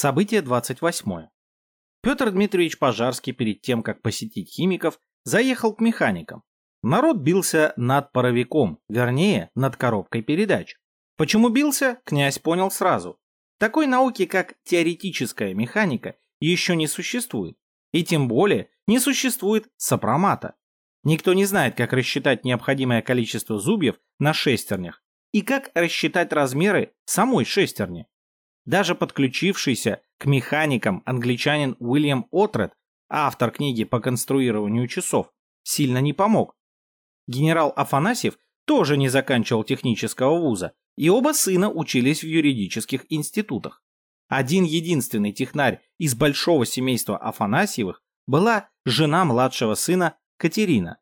Событие 28. Петр Дмитриевич Пожарский перед тем, как посетить химиков, заехал к механикам. Народ бился над паровиком, вернее, над коробкой передач. Почему бился, князь понял сразу. Такой науки, как теоретическая механика, еще не существует. И тем более не существует сопромата. Никто не знает, как рассчитать необходимое количество зубьев на шестернях и как рассчитать размеры самой шестерни. Даже подключившийся к механикам англичанин Уильям Отред, автор книги по конструированию часов, сильно не помог. Генерал Афанасьев тоже не заканчивал технического вуза, и оба сына учились в юридических институтах. Один единственный технарь из большого семейства Афанасьевых была жена младшего сына Катерина.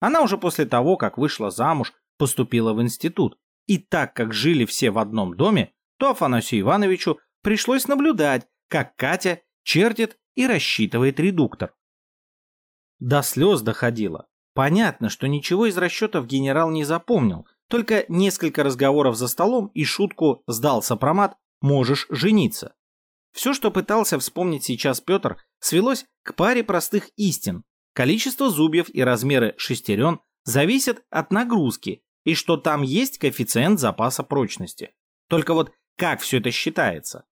Она уже после того, как вышла замуж, поступила в институт, и так как жили все в одном доме, то Афанасию Ивановичу пришлось наблюдать, как Катя чертит и рассчитывает редуктор. До слез доходило. Понятно, что ничего из расчетов генерал не запомнил, только несколько разговоров за столом и шутку «сдал сопромат, можешь жениться». Все, что пытался вспомнить сейчас Петр, свелось к паре простых истин. Количество зубьев и размеры шестерен зависят от нагрузки, и что там есть коэффициент запаса прочности. Только вот как все это считается?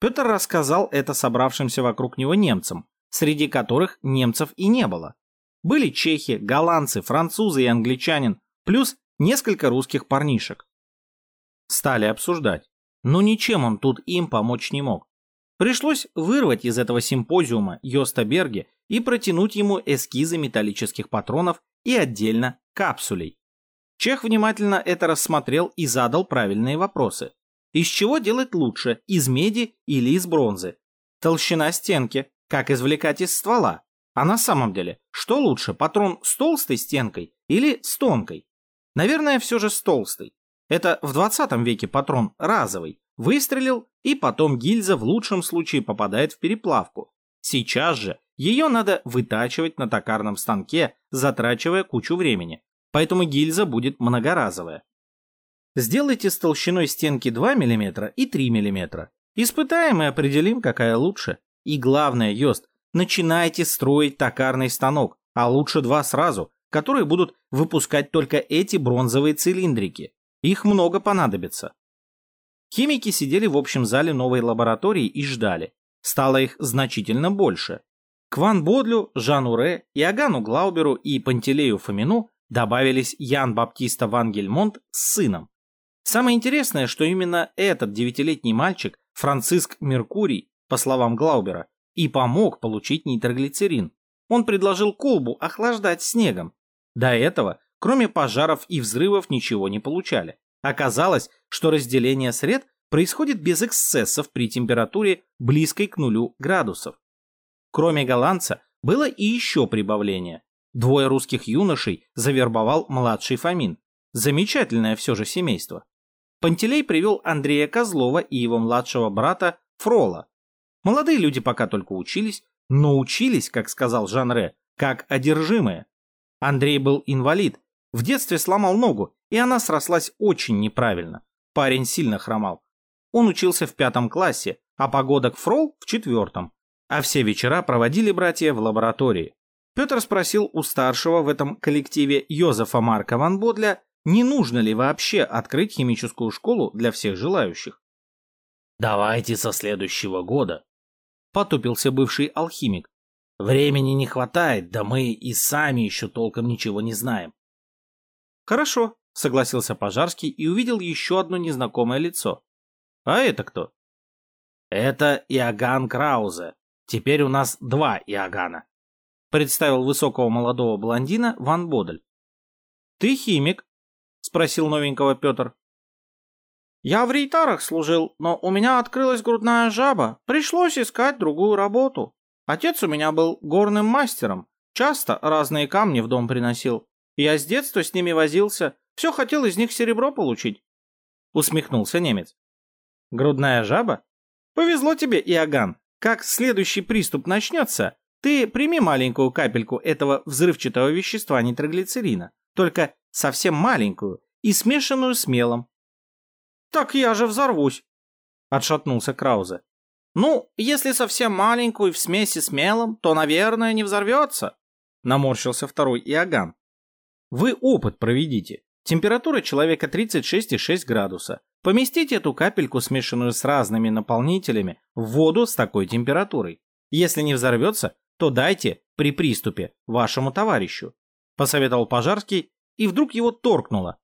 Петр рассказал это собравшимся вокруг него немцам, среди которых немцев и не было. Были чехи, голландцы, французы и англичанин, плюс несколько русских парнишек. Стали обсуждать. Но ничем он тут им помочь не мог. Пришлось вырвать из этого симпозиума Йоста Берге и протянуть ему эскизы металлических патронов и отдельно капсулей. Чех внимательно это рассмотрел и задал правильные вопросы. Из чего делать лучше, из меди или из бронзы? Толщина стенки, как извлекать из ствола? А на самом деле, что лучше, патрон с толстой стенкой или с тонкой? Наверное, все же с толстой. Это в 20 веке патрон разовый. Выстрелил, и потом гильза в лучшем случае попадает в переплавку. Сейчас же ее надо вытачивать на токарном станке, затрачивая кучу времени. Поэтому гильза будет многоразовая. Сделайте с толщиной стенки 2 мм и 3 мм. Испытаем и определим, какая лучше. И главное, Йост, начинайте строить токарный станок, а лучше два сразу, которые будут выпускать только эти бронзовые цилиндрики. Их много понадобится. Химики сидели в общем зале новой лаборатории и ждали. Стало их значительно больше. К Ван Бодлю, Жану Ре, Иоганну Глауберу и Пантелею Фомину добавились Ян Баптиста Ван Гельмонт с сыном. Самое интересное, что именно этот девятилетний мальчик, Франциск Меркурий, по словам Глаубера, и помог получить нитроглицерин. Он предложил колбу охлаждать снегом. До этого, кроме пожаров и взрывов, ничего не получали. Оказалось, что разделение сред происходит без эксцессов при температуре близкой к нулю градусов. Кроме голландца, было и еще прибавление. Двое русских юношей завербовал младший Фомин. Замечательное все же семейство. Пантелей привел Андрея Козлова и его младшего брата Фрола. Молодые люди пока только учились, но учились, как сказал Жанре, как одержимые. Андрей был инвалид, в детстве сломал ногу, и она срослась очень неправильно. Парень сильно хромал. Он учился в пятом классе, а погодок Фрол в четвертом. А все вечера проводили братья в лаборатории. Петр спросил у старшего в этом коллективе Йозефа Марка Ван Бодля, не нужно ли вообще открыть химическую школу для всех желающих. «Давайте со следующего года», — потупился бывший алхимик. «Времени не хватает, да мы и сами еще толком ничего не знаем». «Хорошо», — согласился Пожарский и увидел еще одно незнакомое лицо. «А это кто?» «Это Иоганн Краузе. Теперь у нас два Иоганна представил высокого молодого блондина Ван Бодель. «Ты химик?» — спросил новенького Петр. «Я в рейтарах служил, но у меня открылась грудная жаба. Пришлось искать другую работу. Отец у меня был горным мастером. Часто разные камни в дом приносил. Я с детства с ними возился. Все хотел из них серебро получить». Усмехнулся немец. «Грудная жаба? Повезло тебе, Иоганн. Как следующий приступ начнется, ты прими маленькую капельку этого взрывчатого вещества нитроглицерина, только совсем маленькую и смешанную с мелом. Так я же взорвусь, отшатнулся Краузе. Ну, если совсем маленькую в смеси с мелом, то, наверное, не взорвется. Наморщился второй Иоганн. Вы опыт проведите. Температура человека 36,6 градуса. Поместите эту капельку, смешанную с разными наполнителями, в воду с такой температурой. Если не взорвется, то дайте при приступе вашему товарищу. Посоветовал Пожарский, и вдруг его торкнуло.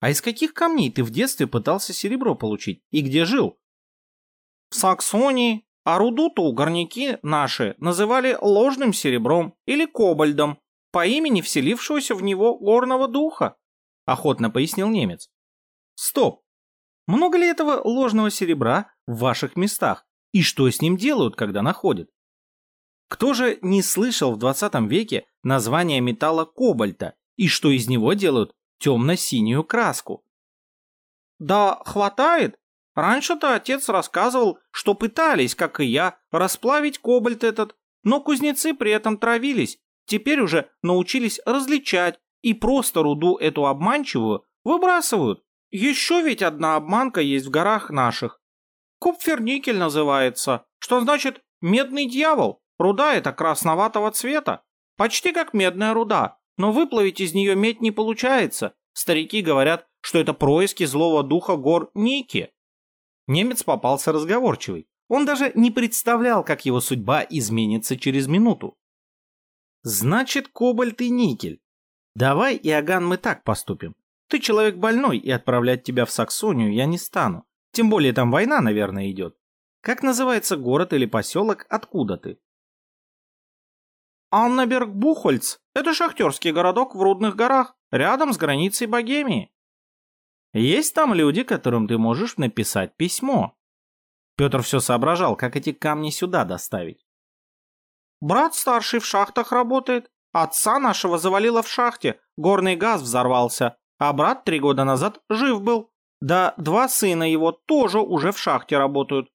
А из каких камней ты в детстве пытался серебро получить? И где жил? В Саксонии. А руду-то горняки наши называли ложным серебром или кобальдом по имени вселившегося в него горного духа, охотно пояснил немец. Стоп! Много ли этого ложного серебра в ваших местах? И что с ним делают, когда находят? Кто же не слышал в 20 веке название металла кобальта и что из него делают темно-синюю краску? Да хватает. Раньше-то отец рассказывал, что пытались, как и я, расплавить кобальт этот, но кузнецы при этом травились, теперь уже научились различать и просто руду эту обманчивую выбрасывают. Еще ведь одна обманка есть в горах наших. Купферникель называется, что значит медный дьявол. Руда эта красноватого цвета, почти как медная руда, но выплавить из нее медь не получается. Старики говорят, что это происки злого духа гор Ники. Немец попался разговорчивый. Он даже не представлял, как его судьба изменится через минуту. Значит, кобальт и никель. Давай, Иоганн, мы так поступим. Ты человек больной, и отправлять тебя в Саксонию я не стану. Тем более там война, наверное, идет. Как называется город или поселок, откуда ты? Аннаберг-Бухольц – это шахтерский городок в Рудных горах, рядом с границей Богемии. Есть там люди, которым ты можешь написать письмо. Петр все соображал, как эти камни сюда доставить. Брат старший в шахтах работает. Отца нашего завалило в шахте, горный газ взорвался, а брат три года назад жив был. Да два сына его тоже уже в шахте работают.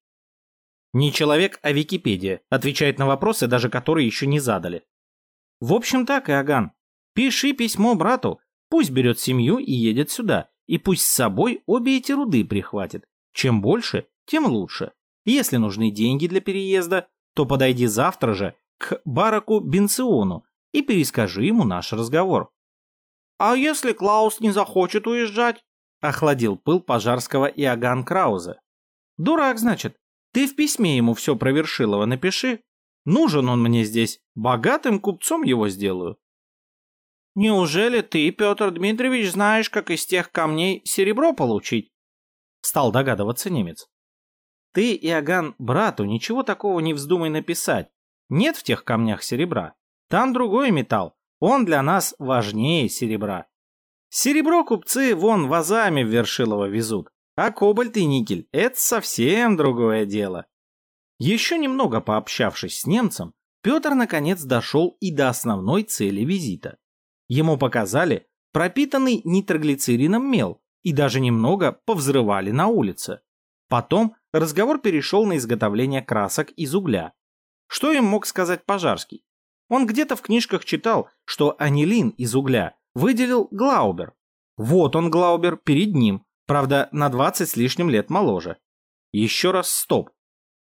Не человек, а Википедия. Отвечает на вопросы, даже которые еще не задали. В общем так, Иоганн. Пиши письмо брату. Пусть берет семью и едет сюда. И пусть с собой обе эти руды прихватит. Чем больше, тем лучше. Если нужны деньги для переезда, то подойди завтра же к Бараку Бенциону и перескажи ему наш разговор. «А если Клаус не захочет уезжать?» — охладил пыл пожарского Иоганн Краузе. «Дурак, значит. Ты в письме ему все про Вершилова напиши. Нужен он мне здесь. Богатым купцом его сделаю. Неужели ты, Петр Дмитриевич, знаешь, как из тех камней серебро получить? Стал догадываться немец. Ты, Иоганн, брату ничего такого не вздумай написать. Нет в тех камнях серебра. Там другой металл. Он для нас важнее серебра. Серебро купцы вон вазами в Вершилово везут. А кобальт и никель – это совсем другое дело. Еще немного пообщавшись с немцем, Петр наконец дошел и до основной цели визита. Ему показали пропитанный нитроглицерином мел и даже немного повзрывали на улице. Потом разговор перешел на изготовление красок из угля. Что им мог сказать Пожарский? Он где-то в книжках читал, что анилин из угля выделил Глаубер. Вот он, Глаубер, перед ним, Правда, на 20 с лишним лет моложе. Еще раз стоп.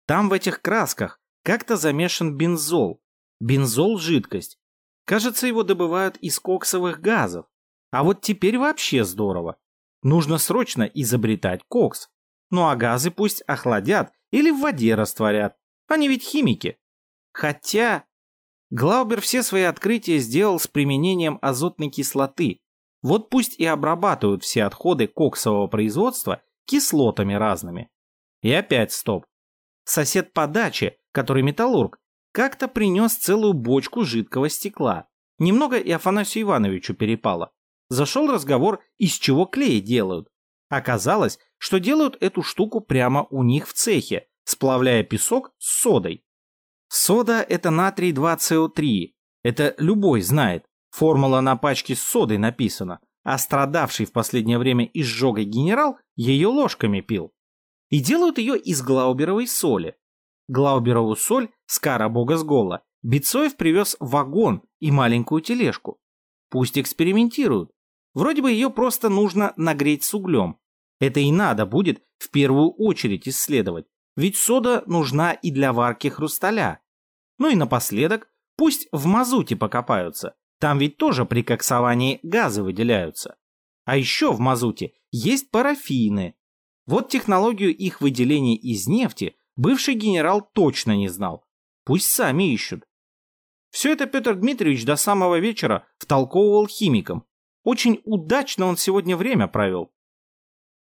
Там в этих красках как-то замешан бензол. Бензол – жидкость. Кажется, его добывают из коксовых газов. А вот теперь вообще здорово. Нужно срочно изобретать кокс. Ну а газы пусть охладят или в воде растворят. Они ведь химики. Хотя... Глаубер все свои открытия сделал с применением азотной кислоты, вот пусть и обрабатывают все отходы коксового производства кислотами разными. И опять стоп. Сосед по даче, который металлург, как-то принес целую бочку жидкого стекла. Немного и Афанасию Ивановичу перепало. Зашел разговор, из чего клей делают. Оказалось, что делают эту штуку прямо у них в цехе, сплавляя песок с содой. Сода – это натрий 2СО3. Это любой знает. Формула на пачке с содой написана, а страдавший в последнее время изжогой генерал ее ложками пил. И делают ее из глауберовой соли. Глауберову соль с кара бога с гола Бицоев привез вагон и маленькую тележку. Пусть экспериментируют. Вроде бы ее просто нужно нагреть с углем. Это и надо будет в первую очередь исследовать. ведь сода нужна и для варки хрусталя. Ну и напоследок, пусть в мазуте покопаются, там ведь тоже при коксовании газы выделяются. А еще в мазуте есть парафины. Вот технологию их выделения из нефти бывший генерал точно не знал. Пусть сами ищут. Все это Петр Дмитриевич до самого вечера втолковывал химикам. Очень удачно он сегодня время провел.